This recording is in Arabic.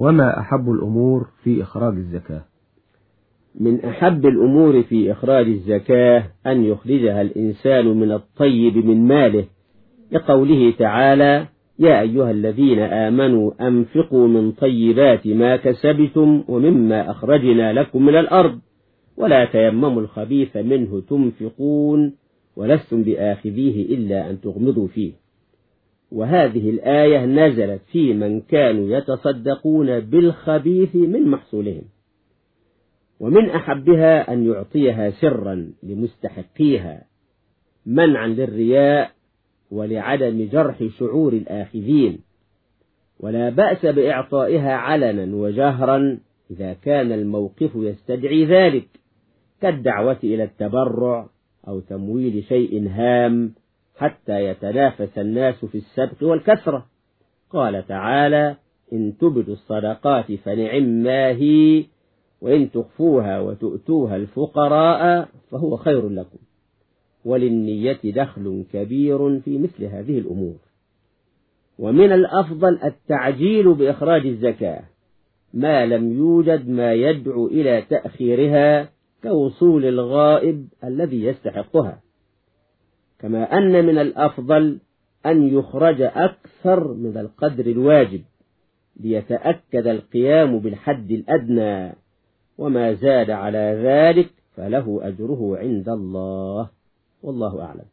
وما أحب الأمور في إخراج الزكاة. من أحب الأمور في إخراج الزكاة أن يخرجها الإنسان من الطيب من ماله. لقوله تعالى يا أيها الذين آمنوا أنفقوا من طيبات ما كسبتم ومما أخرجنا لكم من الأرض ولا تيمموا الخبيث منه تنفقون ولستم بآخذيه إلا أن تغمضوا فيه. وهذه الآية نزلت في من كانوا يتصدقون بالخبيث من محصولهم ومن أحبها أن يعطيها سرا لمستحقيها منعا للرياء ولعدم جرح شعور الآخذين ولا بأس بإعطائها علنا وجهرا إذا كان الموقف يستدعي ذلك كالدعوة إلى التبرع أو تمويل شيء هام حتى يتنافس الناس في السبق والكثرة قال تعالى إن تبدوا الصدقات فنعم ما هي وإن تخفوها وتؤتوها الفقراء فهو خير لكم. وللنية دخل كبير في مثل هذه الأمور. ومن الأفضل التعجيل بإخراج الزكاة. ما لم يوجد ما يدعو إلى تأخيرها كوصول الغائب الذي يستحقها. كما أن من الأفضل أن يخرج أكثر من القدر الواجب ليتأكد القيام بالحد الأدنى وما زاد على ذلك فله أجره عند الله. والله أعلم.